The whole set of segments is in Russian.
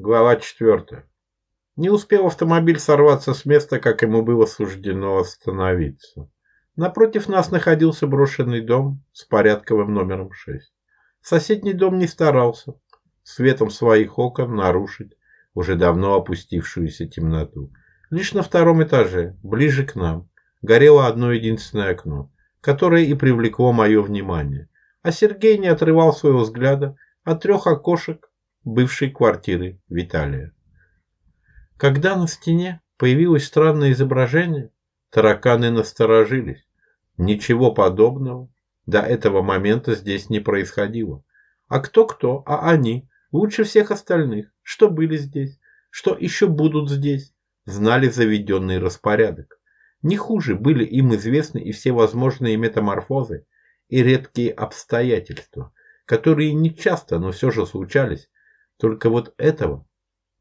Глава четвертая. Не успел автомобиль сорваться с места, как ему было суждено остановиться. Напротив нас находился брошенный дом с порядковым номером 6. Соседний дом не старался светом своих окон нарушить уже давно опустившуюся темноту. Лишь на втором этаже, ближе к нам, горело одно единственное окно, которое и привлекло мое внимание. А Сергей не отрывал своего взгляда от трех окошек бывшей квартиры Виталия. Когда на стене появилось странное изображение, тараканы насторожились. Ничего подобного до этого момента здесь не происходило. А кто-кто, а они, лучше всех остальных, что были здесь, что еще будут здесь, знали заведенный распорядок. Не хуже были им известны и все возможные метаморфозы и редкие обстоятельства, которые не часто, но все же случались. Только вот этого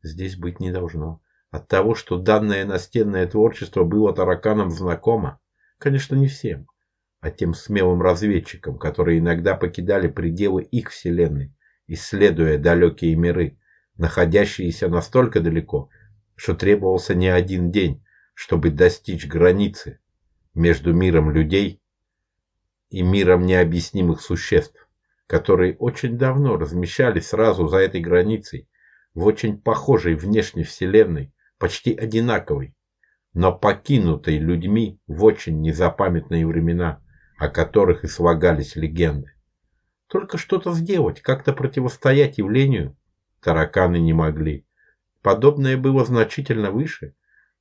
здесь быть не должно. От того, что данное настенное творчество было тараканам знакомо, конечно, не всем, а тем смелым разведчикам, которые иногда покидали пределы их вселенной, исследуя далекие миры, находящиеся настолько далеко, что требовался не один день, чтобы достичь границы между миром людей и миром необъяснимых существ, которые очень давно размещались сразу за этой границей в очень похожей внешней вселенной, почти одинаковой, но покинутой людьми в очень незапамятные времена, о которых и слагались легенды. Только что-то сделать, как-то противостоять явлению тараканы не могли. Подобное было значительно выше.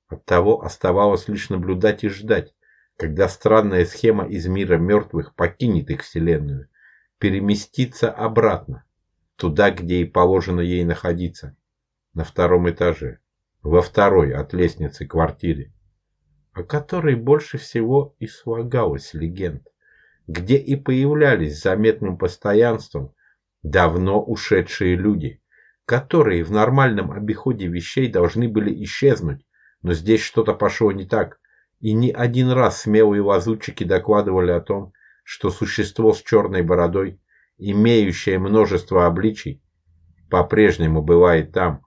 Оттого оставалось лишь наблюдать и ждать, когда странная схема из мира мертвых покинет их вселенную, переместится обратно, туда, где и положено ей находиться, на втором этаже во второй от лестницы квартире, о которой больше всего и слагалась легенд, где и появлялись заметным постоянством давно ушедшие люди, которые в нормальном обиходе вещей должны были исчезнуть, но здесь что-то пошло не так, и не один раз смелые лазутчики докладывали о том, что существо с черной бородой, имеющее множество обличий, по-прежнему бывает там,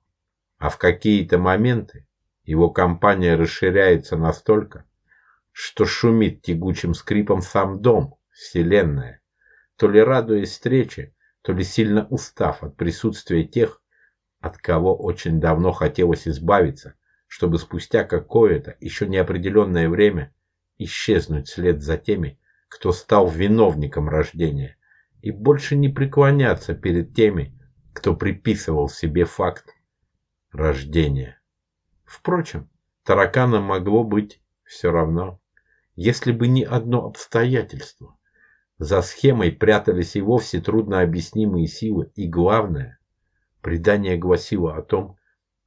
а в какие-то моменты его компания расширяется настолько, что шумит тягучим скрипом сам дом, вселенная, то ли радуясь встрече, то ли сильно устав от присутствия тех, от кого очень давно хотелось избавиться, чтобы спустя какое-то еще неопределенное время исчезнуть вслед за теми, кто стал виновником рождения, и больше не преклоняться перед теми, кто приписывал себе факт рождения. Впрочем, тараканам могло быть все равно, если бы не одно обстоятельство. За схемой прятались и вовсе труднообъяснимые силы, и главное, предание гласило о том,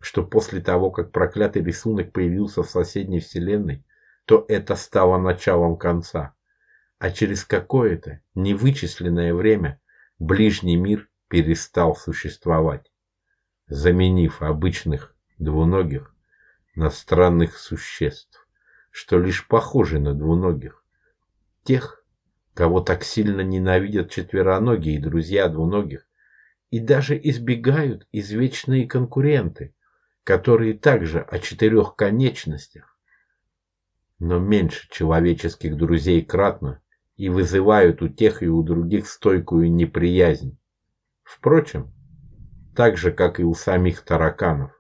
что после того, как проклятый рисунок появился в соседней вселенной, то это стало началом конца. А через какое-то невычисленное время ближний мир перестал существовать заменив обычных двуногих на странных существ, что лишь похожи на двуногих. Тех, кого так сильно ненавидят четвероногие друзья двуногих, и даже избегают извечные конкуренты, которые также о четырех конечностях, но меньше человеческих друзей кратно и вызывают у тех и у других стойкую неприязнь. Впрочем, так же, как и у самих тараканов.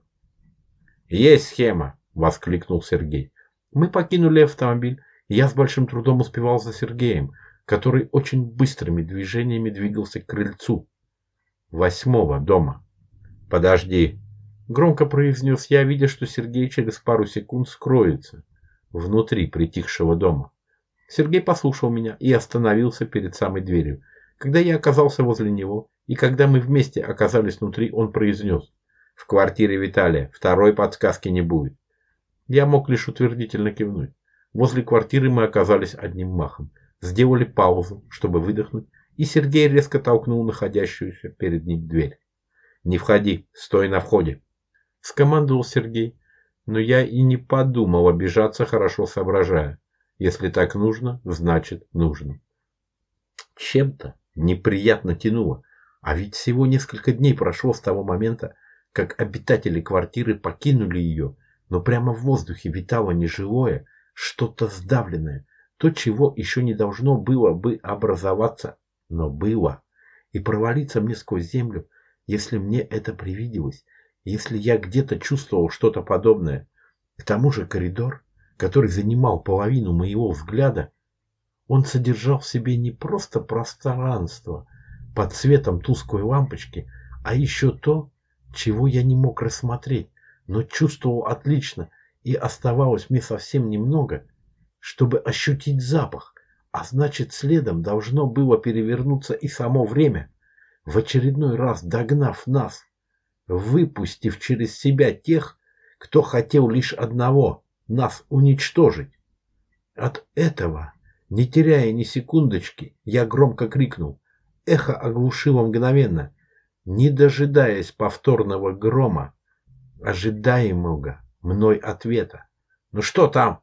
«Есть схема!» – воскликнул Сергей. Мы покинули автомобиль, я с большим трудом успевал за Сергеем, который очень быстрыми движениями двигался к крыльцу восьмого дома. «Подожди!» – громко произнес я, видя, что Сергей через пару секунд скроется внутри притихшего дома. Сергей послушал меня и остановился перед самой дверью. Когда я оказался возле него, и когда мы вместе оказались внутри, он произнес. В квартире Виталия второй подсказки не будет. Я мог лишь утвердительно кивнуть. Возле квартиры мы оказались одним махом. Сделали паузу, чтобы выдохнуть, и Сергей резко толкнул находящуюся перед ним дверь. «Не входи, стой на входе!» Скомандовал Сергей, но я и не подумал обижаться, хорошо соображая. Если так нужно, значит нужно. Чем-то неприятно тянуло. А ведь всего несколько дней прошло с того момента, как обитатели квартиры покинули ее, но прямо в воздухе витало нежилое, что-то сдавленное, то, чего еще не должно было бы образоваться, но было, и провалиться мне сквозь землю, если мне это привиделось, если я где-то чувствовал что-то подобное. К тому же коридор, который занимал половину моего взгляда, он содержал в себе не просто пространство под светом тусклой лампочки, а еще то, чего я не мог рассмотреть, но чувствовал отлично, и оставалось мне совсем немного, чтобы ощутить запах, а значит следом должно было перевернуться и само время, в очередной раз догнав нас, выпустив через себя тех, кто хотел лишь одного – нас уничтожить. От этого, не теряя ни секундочки, я громко крикнул. Эхо оглушило мгновенно, не дожидаясь повторного грома, ожидаемого мной ответа. «Ну что там?»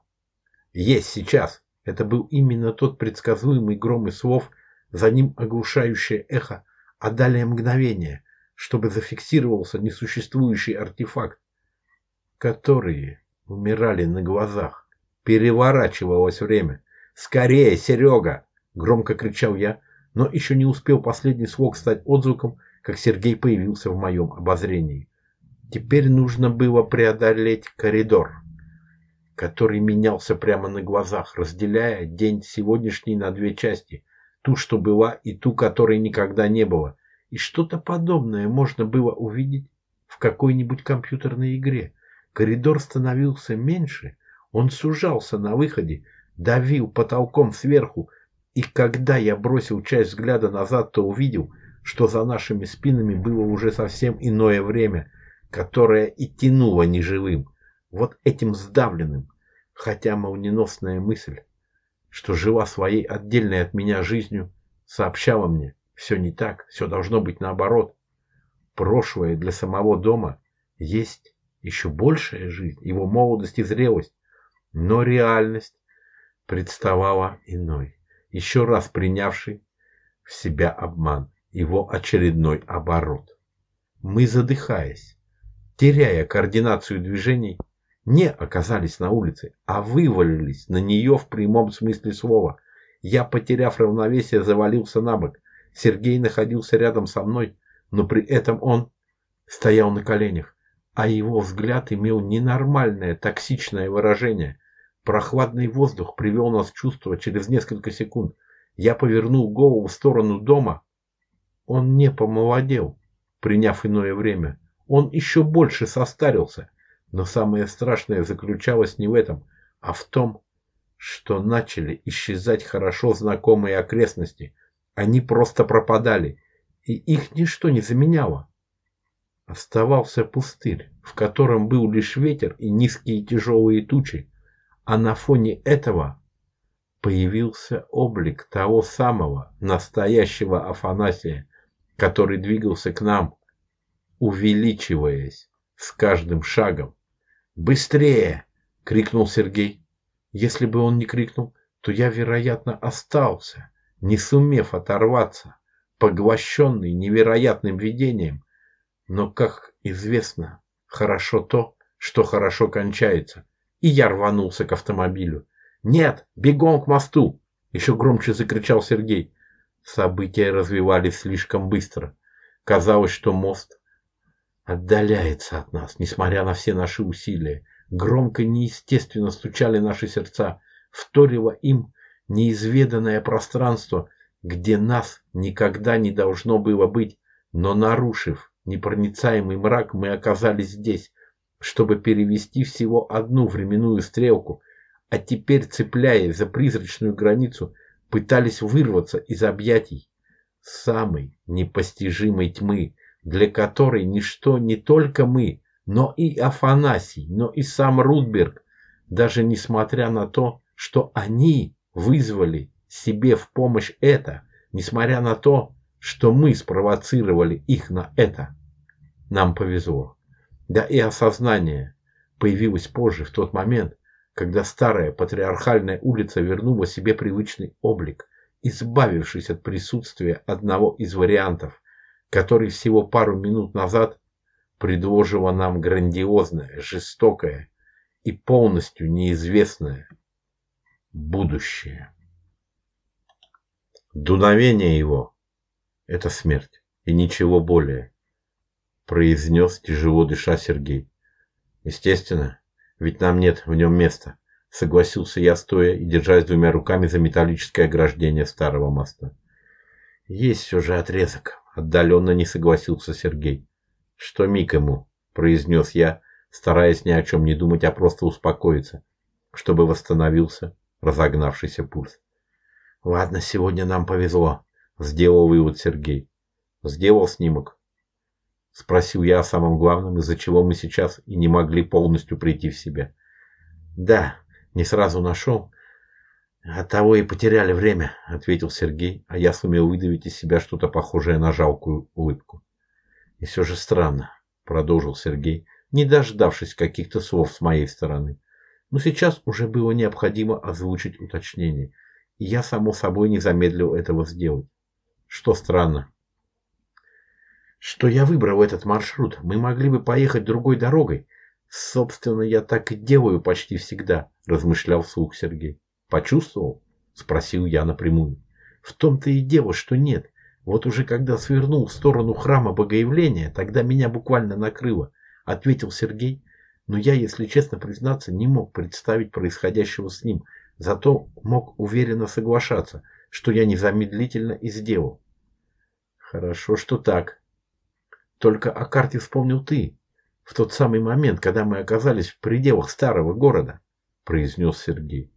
«Есть сейчас!» Это был именно тот предсказуемый гром и слов, за ним оглушающее эхо, а далее мгновение, чтобы зафиксировался несуществующий артефакт, которые умирали на глазах. Переворачивалось время. «Скорее, Серега!» – громко кричал я, но еще не успел последний слог стать отзвуком, как Сергей появился в моем обозрении. Теперь нужно было преодолеть коридор, который менялся прямо на глазах, разделяя день сегодняшний на две части, ту, что была, и ту, которой никогда не было. И что-то подобное можно было увидеть в какой-нибудь компьютерной игре. Коридор становился меньше, он сужался на выходе, давил потолком сверху, и когда я бросил часть взгляда назад, то увидел, что за нашими спинами было уже совсем иное время, которое и тянуло неживым, вот этим сдавленным, хотя молниеносная мысль, что жила своей отдельной от меня жизнью, сообщала мне, все не так, все должно быть наоборот. Прошлое для самого дома есть еще большая жизнь, его молодость и зрелость, но реальность представала иной, еще раз принявший в себя обман его очередной оборот. Мы, задыхаясь, теряя координацию движений, не оказались на улице, а вывалились на нее в прямом смысле слова. Я, потеряв равновесие, завалился на бок. Сергей находился рядом со мной, но при этом он стоял на коленях, а его взгляд имел ненормальное токсичное выражение. Прохладный воздух привел нас в чувство через несколько секунд. Я повернул голову в сторону дома, он не помолодел, приняв иное время. Он еще больше состарился. Но самое страшное заключалось не в этом, а в том, что начали исчезать хорошо знакомые окрестности. Они просто пропадали, и их ничто не заменяло. Оставался пустырь, в котором был лишь ветер и низкие тяжелые тучи, а на фоне этого появился облик того самого настоящего Афанасия, который двигался к нам, увеличиваясь с каждым шагом. «Быстрее!» — крикнул Сергей. Если бы он не крикнул, то я, вероятно, остался, не сумев оторваться, поглощенный невероятным видением. Но, как известно, хорошо то, что хорошо кончается. И я рванулся к автомобилю. «Нет, бегом к мосту!» — еще громче закричал Сергей. События развивались слишком быстро. Казалось, что мост отдаляется от нас, несмотря на все наши усилия. Громко неестественно стучали наши сердца, вторило им неизведанное пространство, где нас никогда не должно было быть, но нарушив непроницаемый мрак, мы оказались здесь, чтобы перевести всего одну временную стрелку, а теперь, цепляясь за призрачную границу, пытались вырваться из объятий самой непостижимой тьмы, для которой ничто не только мы, но и Афанасий, но и сам Рудберг, даже несмотря на то, что они вызвали себе в помощь это, несмотря на то, что мы спровоцировали их на это. Нам повезло. Да и осознание появилось позже, в тот момент, когда старая патриархальная улица вернула себе привычный облик, избавившись от присутствия одного из вариантов, который всего пару минут назад предложило нам грандиозное, жестокое и полностью неизвестное будущее. Дуновение его – это смерть и ничего более, произнес тяжело дыша Сергей. Естественно, ведь нам нет в нем места, согласился я стоя и держась двумя руками за металлическое ограждение старого моста. Есть все же отрезок, отдаленно не согласился Сергей. Что миг ему, произнес я, стараясь ни о чем не думать, а просто успокоиться, чтобы восстановился разогнавшийся пульс. Ладно, сегодня нам повезло, сделал вывод Сергей. Сделал снимок. Спросил я о самом главном, из-за чего мы сейчас и не могли полностью прийти в себя. Да, не сразу нашел. Оттого и потеряли время, ответил Сергей, а я сумел выдавить из себя что-то похожее на жалкую улыбку. И все же странно, продолжил Сергей, не дождавшись каких-то слов с моей стороны. Но сейчас уже было необходимо озвучить уточнение, и я, само собой, не замедлил этого сделать. Что странно, что я выбрал этот маршрут. Мы могли бы поехать другой дорогой. Собственно, я так и делаю почти всегда, размышлял вслух Сергей. Почувствовал? Спросил я напрямую. В том-то и дело, что нет. Вот уже когда свернул в сторону храма Богоявления, тогда меня буквально накрыло, ответил Сергей. Но я, если честно признаться, не мог представить происходящего с ним, зато мог уверенно соглашаться, что я незамедлительно и сделал. Хорошо, что так, только о карте вспомнил ты, в тот самый момент, когда мы оказались в пределах старого города, произнес Сергей.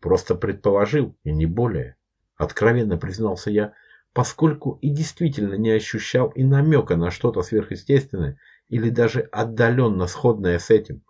Просто предположил, и не более. Откровенно признался я, поскольку и действительно не ощущал и намека на что-то сверхъестественное или даже отдаленно сходное с этим.